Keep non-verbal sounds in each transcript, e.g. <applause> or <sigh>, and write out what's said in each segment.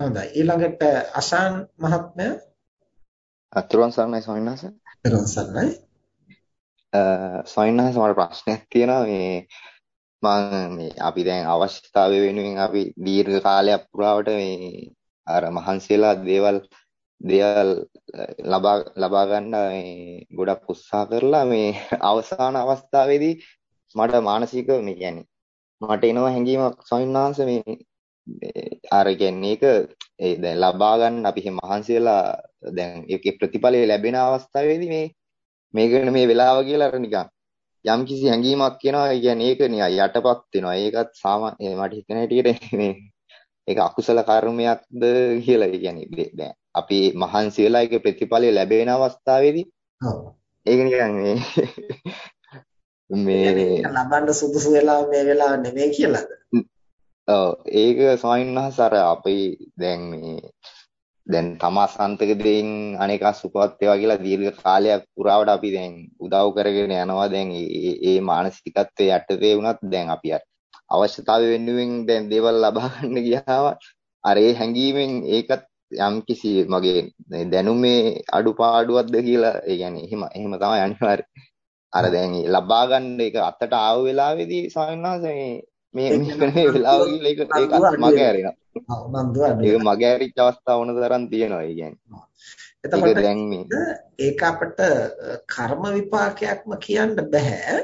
හොඳයි. ඊළඟට අශාන් මහත්මයා අතුරුවන් සරණයි ස්වාමීන් වහන්සේ. අතුරුවන් සරණයි. අ ස්වාමීන් වහන්සේ මට ප්‍රශ්නයක් තියෙනවා මේ මම මේ අපි දැන් අවශ්‍යතාවය වෙනුවෙන් අපි දීර්ඝ කාලයක් පුරාවට මේ අර මහන්සියලා දේවල් දේවල් ලබා ලබා ගන්න මේ ගොඩක් උත්සාහ කරලා මේ අවසාන අවස්ථාවේදී මට මානසික මේ කියන්නේ මට එනවා හැඟීමක් ස්වාමීන් වහන්සේ මේ අර කියන්නේ ඒක ඒ දැන් ලබා ගන්න අපි එහෙම මහන්සි වෙලා දැන් ඒකේ ප්‍රතිඵලය ලැබෙන අවස්ථාවේදී මේ මේකන මේ වෙලාව කියලා අර නිකන් යම් කිසි හැඟීමක් කියනවා ඒ කියන්නේ ඒක නිකන් යටපත් වෙනවා. ඒකත් සාමාන්‍ය මට හිතෙන හැටියට <laughs> මේ ඒක අකුසල කර්මයක්ද කියලා. ඒ කියන්නේ දැන් අපි මහන්සි වෙලා ඒකේ ප්‍රතිඵලය ලැබෙන අවස්ථාවේදී ඒක නිකන් මේ <laughs> මේ ලබන්න සුදුසු වෙලාව මේ වෙලාව නෙමෙයි කියලාද ඔව්. ඒක ස්වාමීන් වහන්සේ අර අපි දැන් මේ දැන් තමා සන්තක දෙයින් අනේක සුපවත් ඒවා කියලා දීර්ඝ කාලයක් පුරාවට අපි දැන් උදව් කරගෙන යනවා. දැන් ඒ මානසිකත්වයේ යටතේ වුණත් දැන් අපි අවශ්‍යතාවය වෙනුවෙන් දැන් දේවල් ලබා ගන්න ගියාම අර ඒ හැඟීමෙන් ඒකත් යම් කිසි මගේ දැනුමේ අඩුපාඩුවක්ද කියලා ඒ කියන්නේ එහෙම එහෙම තමයි අනිවාර්ය අර දැන් ලබා ගන්න එක අතට ආව වෙලාවේදී ස්වාමීන් වහන්සේ මේ මේ වෙලාව කියලා ඒක ඒක මගේ ඇරෙනවා. උනන්දු ඒක මගේ ඇරිච්ච අවස්ථාව වුණ තරම් තියෙනවා ඒ කියන්නේ. එතකොට දැන් ඒක අපිට කර්ම විපාකයක්ම කියන්න බෑ.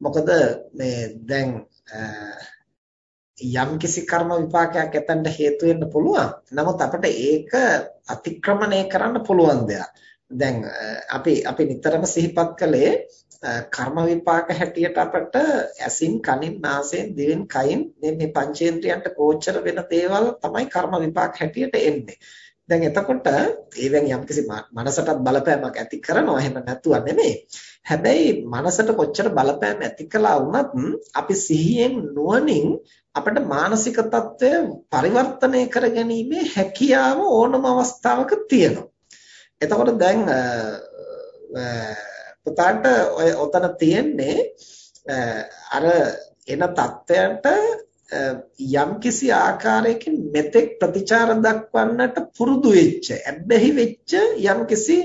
මොකද මේ දැන් යම් කිසි කර්ම විපාකයක් ඇතන්ට හේතු වෙන්න පුළුවන්. නමුත් අපිට ඒක අතික්‍රමණය කරන්න පුළුවන් දෙයක්. දැන් අපි අපි නිතරම සිහිපත් කළේ කර්ම විපාක හැටියට අපට ඇසින් කනින් නාසයෙන් දිවෙන් කයින් මේ පංචේන්ද්‍රයන්ට ගෝචර වෙන දේවල් තමයි කර්ම විපාක හැටියට එන්නේ. දැන් එතකොට ඒවෙන් යම්කිසි මනසටත් බලපෑමක් ඇති කරනවා එහෙම නැතුව නෙමෙයි. හැබැයි මනසට කොච්චර බලපෑම් ඇති කළා වුණත් අපි සිහියෙන් නුවණින් අපිට මානසික తত্ত্বය පරිවර්තනය කරගැනීමේ හැකියාව ඕනම අවස්ථාවක තියෙනවා. එතකොට දැන් පුතාට ඔය ඔතන තියෙන්නේ අර එන தත්වයට යම්කිසි ආකාරයකින් මෙතෙක් ප්‍රතිචාර දක්වන්නට පුරුදු වෙච්ච, ඇබ්බැහි වෙච්ච යම්කිසි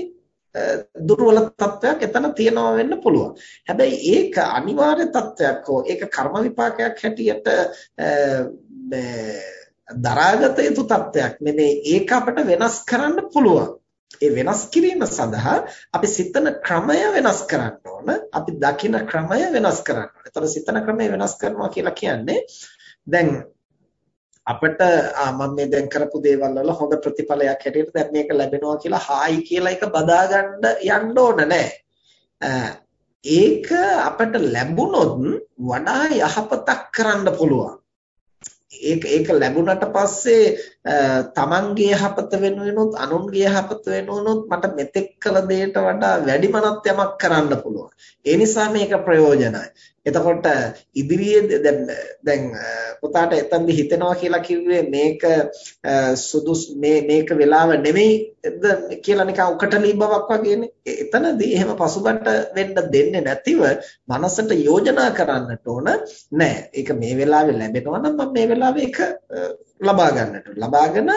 දුර්වල තත්වයක් එතන තියෙනවා වෙන්න පුළුවන්. හැබැයි ඒක අනිවාර්ය තත්වයක් හෝ ඒක කර්ම විපාකයක් හැටියට දරාගත යුතු තත්වයක් නෙමෙයි. ඒක අපිට වෙනස් කරන්න පුළුවන්. ඒ වෙනස් කිරීම සඳහා අපි සිතන ක්‍රමය වෙනස් කරන්න ඕන. අපි දකින ක්‍රමය වෙනස් කරන්න ඕන. ඒතර සිතන ක්‍රමය වෙනස් කරනවා කියලා කියන්නේ දැන් අපිට මම මේ දැන් කරපු දේවල් වල හොඳ ප්‍රතිඵලයක් හැටියට දැන් මේක ලැබෙනවා කියලා හායි කියලා එක බදා ගන්න යන්න ඕන නෑ. ඒක අපිට ලැබුණොත් වඩා යහපතක් කරන්න පුළුවන්. ඒක ඒක ලැබුණට පස්සේ තමන්ගේ යහපත වෙනුවෙනුත් අනුන්ගේ යහපත වෙනුවෙනුත් මට මෙතෙක් කළ දෙයට වඩා වැඩි මනත් යමක් කරන්න පුළුවන්. ඒ නිසා මේක ප්‍රයෝජනයි. එතකොට ඉදිරියේ දැන් දැන් පුතාට එතනදි හිතෙනවා කියලා කිව්වේ මේක සුදුස් මේ මේක වෙලාව නෙමෙයිද කියලා නිකන් උකටලී බවක් වගේනේ. එතනදී එහෙම පසුබට වෙන්න දෙන්නේ නැතිව මනසට යෝජනා කරන්නට ඕන නෑ. ඒක මේ වෙලාවේ ලැබෙනවා නම් මම මේ වෙලාවේ ඒක ලබා ගන්නට ලබාගෙන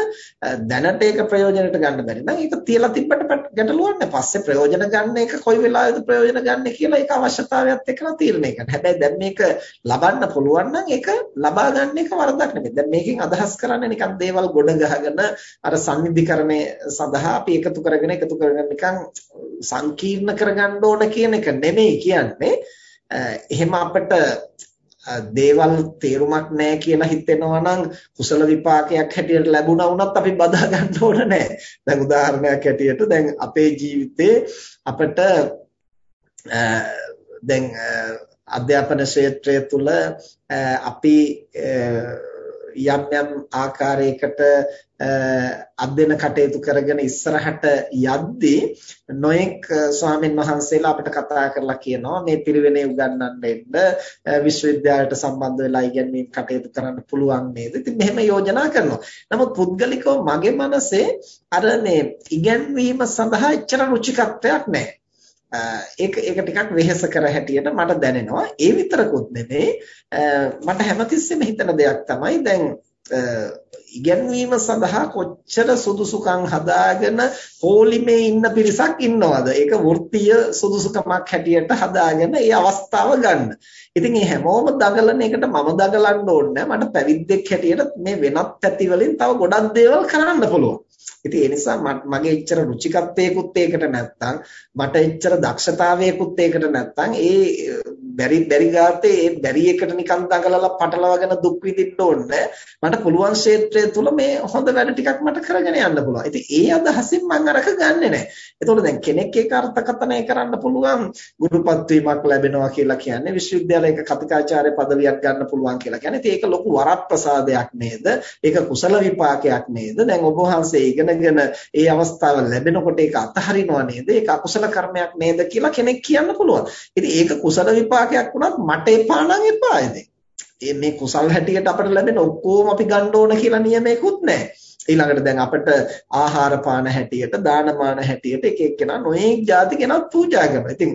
දැනට ඒක ප්‍රයෝජනට ගන්න බැරි නම් ඒක තියලා තිබ්බට ගැටලුවක් නැහැ. පස්සේ ප්‍රයෝජන ගන්න එක කොයි වෙලාවෙද ප්‍රයෝජන ගන්න කියලා ඒක අවශ්‍යතාවයත් එක්කලා තීරණය කරන්න. හැබැයි දැන් මේක ලබන්න පුළුවන් නම් ඒක ලබා ගන්න එක වරදක් නෙමෙයි. දැන් මේකෙන් අදහස් කරන්නේ නිකන් දේවල් ගොඩ ගහගෙන අර සංනිධිකරණය සඳහා අපි එකතු කරගෙන එකතු කරගෙන නිකන් සංකීර්ණ කරගන්න ඕන කියන එක නෙමෙයි කියන්නේ. එහෙම අපිට දේවල් තේරුමක් නැහැ කියලා හිතෙනවා නම් කුසල විපාකයක් හැටියට ලැබුණා වුණත් අපි බදා ගන්න ඕන නැහැ. දැන් උදාහරණයක් හැටියට දැන් අපේ ජීවිතේ අපිට දැන් අධ්‍යාපන ක්ෂේත්‍රය තුල අපි යම් යම් ආකාරයකට අධ්‍යයන කටයුතු කරගෙන ඉස්සරහට යද්දී නොඑක් ස්වාමින් වහන්සේලා අපිට කතා කරලා කියනවා මේ පිරිවෙනේ උගන්වන්න එන්න විශ්වවිද්‍යාලයට සම්බන්ධ වෙලා ඉගෙනීම් කටයුතු කරන්න පුළුවන් නේද? ඉතින් මෙහෙම යෝජනා කරනවා. නමුත් පුද්ගලිකව මගේ මනසේ අර මේ ඉගෙනීම සඳහා එච්චර රුචිකත්වයක් නැහැ. ඒක ඒක ටිකක් වෙහෙස කර හැටියට මට දැනෙනවා. ඒ විතරකුත් නෙමෙයි මට හැමතිස්සෙම හිතන දෙයක් තමයි දැන් ඉගැන්වීම සඳහා කොච්චර සුදුසුකම් හදාගෙන පොලිමේ ඉන්න පිරිසක් ඉන්නවද? ඒක වෘත්තීය සුදුසුකමක් හැටියට හදාගෙන ඒ අවස්ථාව ගන්න. ඉතින් මේ හැමෝම දඟලන එකට මම දඟලන්න ඕනේ මට පැවිද්දෙක් හැටියට මේ වෙනත් පැති වලින් තව ගොඩක් දේවල් කරන්න පුළුවන්. ඉතින් ඒ නිසා මගේ එච්චර රුචිකත්වයකුත් ඒකට නැත්තම් මට එච්චර දක්ෂතාවයකුත් ඒකට නැත්තම් ඒ බැරි බැරි ගාතේ ඒ බැරි එකට නිකන් දඟලලා පටලවාගෙන දුක් විඳින්න ඕනේ මට පුළුවන් ක්ෂේත්‍රය තුල මේ හොඳ වැඩ ටිකක් මට කරගෙන යන්න පුළුවන්. ඉතින් ඒ අදහසින් මම අරක ගන්නෙ නැහැ. එතකොට දැන් කෙනෙක් ඒක අර්ථකථනය කරන්න පුළුවන් ගුරුපත් වීමක් ලැබෙනවා කියලා කියන්නේ විශ්වවිද්‍යාලයක කතිකාචාර්ය පදවියක් ගන්න පුළුවන් කියලා කියන්නේ. ඉතින් ඒක ලොකු වරප්‍රසාදයක් නේද? ඒක කුසල විපාකයක් නේද? දැන් ඔබ වහන්සේ ඉගෙනගෙන ඒ අවස්ථාව ලැබෙනකොට ඒක අතහරිනවා නේද? ඒක අකුසල කර්මයක් නේද කියලා කෙනෙක් කියන්න පුළුවන්. ඉතින් ඒක කුසල විපාකයක් වුණත් මට එපා නම් එපා ඉතින්. මේ කුසල් හැටියට අපිට ලැබෙන ඔක්කොම අපි ගන්න ඕන කියලා නියමයකුත් නැහැ. ඊළඟට දැන් අපිට ආහාර පාන හැටියට දානමාන හැටියට එක එක්කෙනා නොඑක් ಜಾති කෙනත් පූජා කරනවා. ඉතින්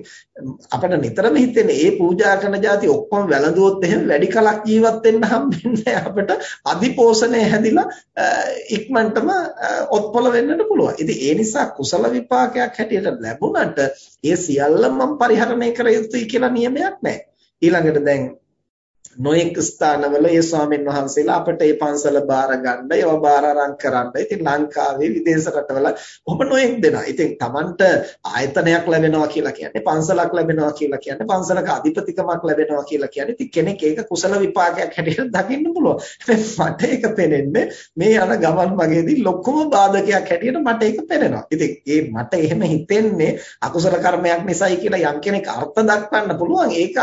අපිට නිතරම හිතෙන්නේ මේ පූජා කරන ಜಾති ඔක්කොම වැළඳුවොත් එහෙම වැඩි කලක් ජීවත් වෙන්න හම්බෙන්නේ අපිට අධිපෝෂණය හැදිලා ඉක්මනටම ඔත්පොළ වෙන්නට පුළුවන්. ඉතින් ඒ නිසා කුසල විපාකයක් හැටියට ලැබුණට ඒ සියල්ල මම පරිහරණය කර යුතුයි කියලා නියමයක් නැහැ. ඊළඟට දැන් නොඑක් ස්ථානවල ඒ ස්වාමීන් වහන්සේලා අපිට ඒ පන්සල බාර ගන්න, ඒවා බාර අරන් කරන්න. ඉතින් ලංකාවේ විදේශ රටවල ඔබ නොඑක් දෙනා. ඉතින් Tamanට ආයතනයක් ලැබෙනවා කියලා කියන්නේ, පන්සලක් ලැබෙනවා කියලා කියන්නේ, පන්සලක අධිපතිකමක් ලැබෙනවා කියලා කියන්නේ. ඉතින් කෙනෙක් ඒක කුසල විපාකයක් හැටියට දකින්න පුළුවන්. මට ඒක පේන්නේ මේ යන ගමන් මගේදී ලොකුම බාධකයක් හැටියට මට ඒක පේනවා. ඉතින් ඒ මට එහෙම හිතෙන්නේ අකුසල කර්මයක් නිසායි කියලා යම් කෙනෙක් අර්ථ දක්වන්න පුළුවන්. ඒක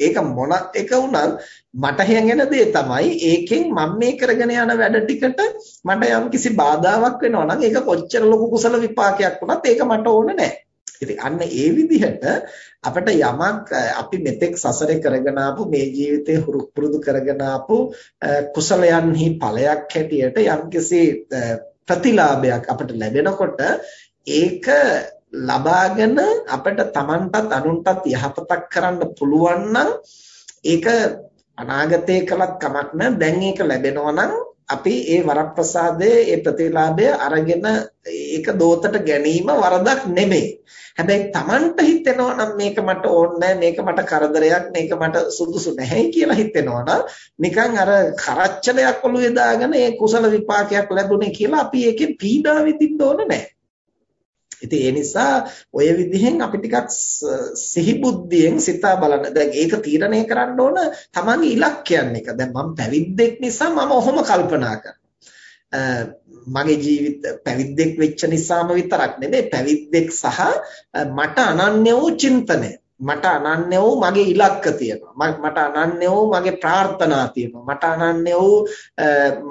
ඒක මොන එක වුණත් මට හැඟෙන දේ තමයි ඒකෙන් මම මේ කරගෙන යන වැඩ ටිකට මට යම් කිසි බාධාවක් වෙනවා නම් ඒක කොච්චර ලොකු කුසල විපාකයක් වුණත් ඒක මට ඕන නැහැ. ඉතින් අන්න ඒ විදිහට අපිට යමක් අපි මෙතෙක් සසරේ කරගෙන ආපු මේ ජීවිතේ පුරුදු කරගෙන ආපු කුසලයන්හි ඵලයක් හැටියට යම්කිසි ප්‍රතිලාභයක් අපිට ලැබෙනකොට ඒක ලබාගෙන අපිට Tamanටත් අනුන්ටත් යහපතක් කරන්න පුළුවන් නම් ඒක අනාගතයේ කලක් කමක් නැහැ දැන් ඒක ලැබෙනවා නම් අපි ඒ වරප්‍රසාදයේ ඒ ප්‍රතිලාභය අරගෙන ඒක දෝතට ගැනීම වරදක් නෙමෙයි. හැබැයි Tamanට හිතෙනවා නම් මේක මට ඕනේ මේක මට කරදරයක් මේක මට සුදුසු නැහැ කියලා හිතෙනවා නම් නිකන් අර කරච්චලයක් ඔළුවේ දාගෙන ඒ කුසල විපාකයක් ලැබුණේ කියලා අපි ඒකේ පීඩා විඳින්න ඕන නැහැ. ඉතින් ඒ නිසා ඔය විදිහෙන් අපි ටිකක් සිහි බුද්ධියෙන් සිතා බලන්න. දැන් ඒක තීරණය කරන්න ඕන තමන්ගේ ඉලක්කයන් එක. දැන් මම පැවිද්දෙක් නිසා මම ඔහොම කල්පනා මගේ ජීවිත පැවිද්දෙක් වෙච්ච නිසාම විතරක් නෙමෙයි පැවිද්දෙක් සහ මට අනන්‍ය වූ චින්තනය මට අනන්‍ය වූ මගේ ඉලක්ක තියෙනවා මට අනන්‍ය වූ මගේ ප්‍රාර්ථනා තියෙනවා මට අනන්‍ය වූ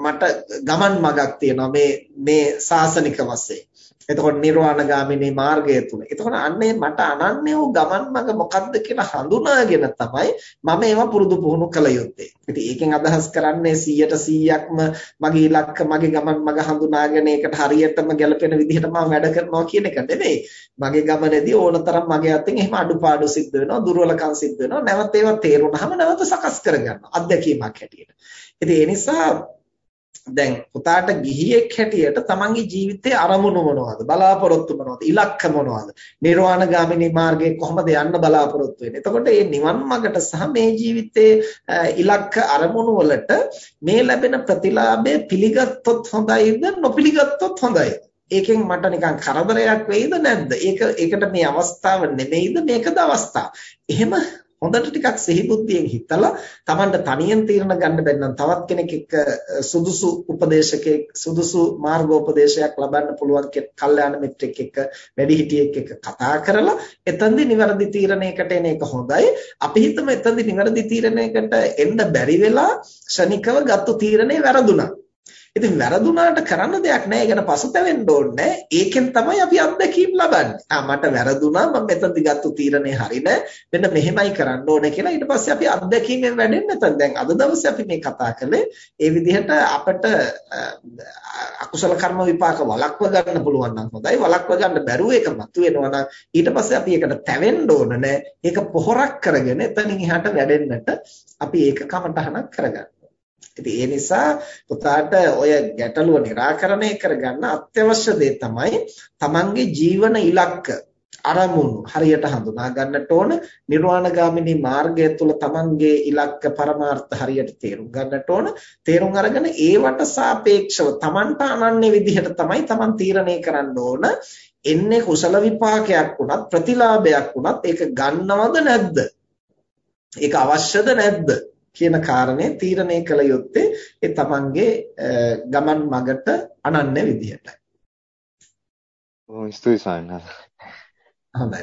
මට ගමන් මගක් තියෙනවා මේ මේ සාසනික වශයෙන් එතකොට නිර්වාණගාමිනී මාර්ගය තුල. එතකොට අන්නේ මට අනන්‍ය වූ ගමන් මඟ මොකක්ද කියලා හඳුනාගෙන තමයි මම ඒවා පුරුදු පුහුණු කළ යුත්තේ. ඉතින් ඒකෙන් අදහස් කරන්නේ 100%ක්ම මගේ ඉලක්ක මගේ ගමන් මඟ හඳුනාගෙන ඒකට හරියටම ගැලපෙන විදිහට මම වැඩ කරනවා කියන එක නෙමෙයි. මගේ ගමනේදී ඕනතරම් මගේ අතින් එහෙම අඩුපාඩු සිද්ධ වෙනවා, දුර්වලකම් සිද්ධ වෙනවා. නැවත ඒවා තේරුණාම නැවත සකස් කරගන්නවා. අත්දැකීමක් හැටියට. ඉතින් ඒ නිසා දැන් පුතාට ගිහියෙක් හැටියට තමන්ගේ ජීවිතයේ අරමුණු මොනවද බලාපොරොත්තු මොනවද ඉලක්ක මොනවද? නිර්වාණ ගාමිනී මාර්ගයේ කොහොමද යන්න බලාපොරොත්තු වෙන්නේ? එතකොට මේ නිවන් මාර්ගට සහ මේ ජීවිතයේ ඉලක්ක අරමුණු වලට මේ ලැබෙන ප්‍රතිලාභය පිළිගත්තොත් හොඳයිද නොපිළිගත්තොත් හොඳයිද ඒකෙන් මට නිකන් කරදරයක් වෙයිද නැද්ද? ඒක ඒකට මේ අවස්ථාව නෙමෙයිද? මේකද අවස්ථාව. එහෙම හොඳට ටිකක් සිහිබුද්ධියෙන් හිතලා Tamanට තනියෙන් තීරණ ගන්න බැරි නම් තවත් කෙනෙක් එක්ක සුදුසු උපදේශකෙක් සුදුසු මාර්ගෝපදේශයක් ලබන්න පුළුවන් කල්යාණ මිත්‍රෙක් එක්ක වැඩිහිටියෙක් එක්ක කතා කරලා එතෙන්දී නිවැරදි තීරණයකට එන එක හොඳයි. අපි හිතමු එතෙන්දී නිවැරදි තීරණයකට එන්න බැරි වෙලා ශනිකව ගත්තු තීරණේ වැරදුනා. ඉතින් වැරදුනාට කරන්න දෙයක් නැහැ. ඒක ගැන පසුතැවෙන්න ඕනේ ඒකෙන් තමයි අපි අත්දැකීම් ලබන්නේ. ආ මට වැරදුනා මම මෙතනදි ගත්ත තීරණේ හරි නෑ. මෙන්න මෙහෙමයි කරන්න ඕනේ කියලා ඊට පස්සේ අපි අත්දැකීමෙන් වැඩෙන්න නැත්නම් දැන් අද දවසේ අපි මේ කතා කළේ ඒ විදිහට අපිට අකුසල කර්ම විපාක වළක්ව ගන්න පුළුවන් නම් හොඳයි. වළක්ව ගන්න බැරුව ඒක මතුවෙනවා නම් ඊට පස්සේ අපි ඒකට තැවෙන්න ඕන නෑ. ඒක පොහොරක් කරගෙන එතනින් එහාට වැඩෙන්නට අපි ඒක කමටහනක් කරගන්න. ඉතින් ඒ නිසා පුතාට ඔය ගැටලුව निराකරණය කරගන්න අත්‍යවශ්‍ය දේ තමයි තමන්ගේ ජීවන ඉලක්ක අරමුණු හරියට හඳුනා ගන්නට ඕන නිර්වාණගාමිනී මාර්ගය තුල තමන්ගේ ඉලක්ක පරමාර්ථ හරියට තේරුම් ගන්නට ඕන. තේරුම් අරගෙන ඒවට සාපේක්ෂව තමන්ට අනන්‍ය විදිහට තමයි තමන් තීරණය කරන්න ඕන. එන්නේ කුසල විපාකයක් වුණත් ප්‍රතිලාභයක් වුණත් ඒක ගන්නවද නැද්ද? ඒක අවශ්‍යද නැද්ද? කියන කාරණේ තීරණය කළ යුත්තේ ඒ තමන්ගේ ගමන් මගට අනන්‍ය විදිහටයි. බොහොම ස්තුතියි සායනා. හොඳයි.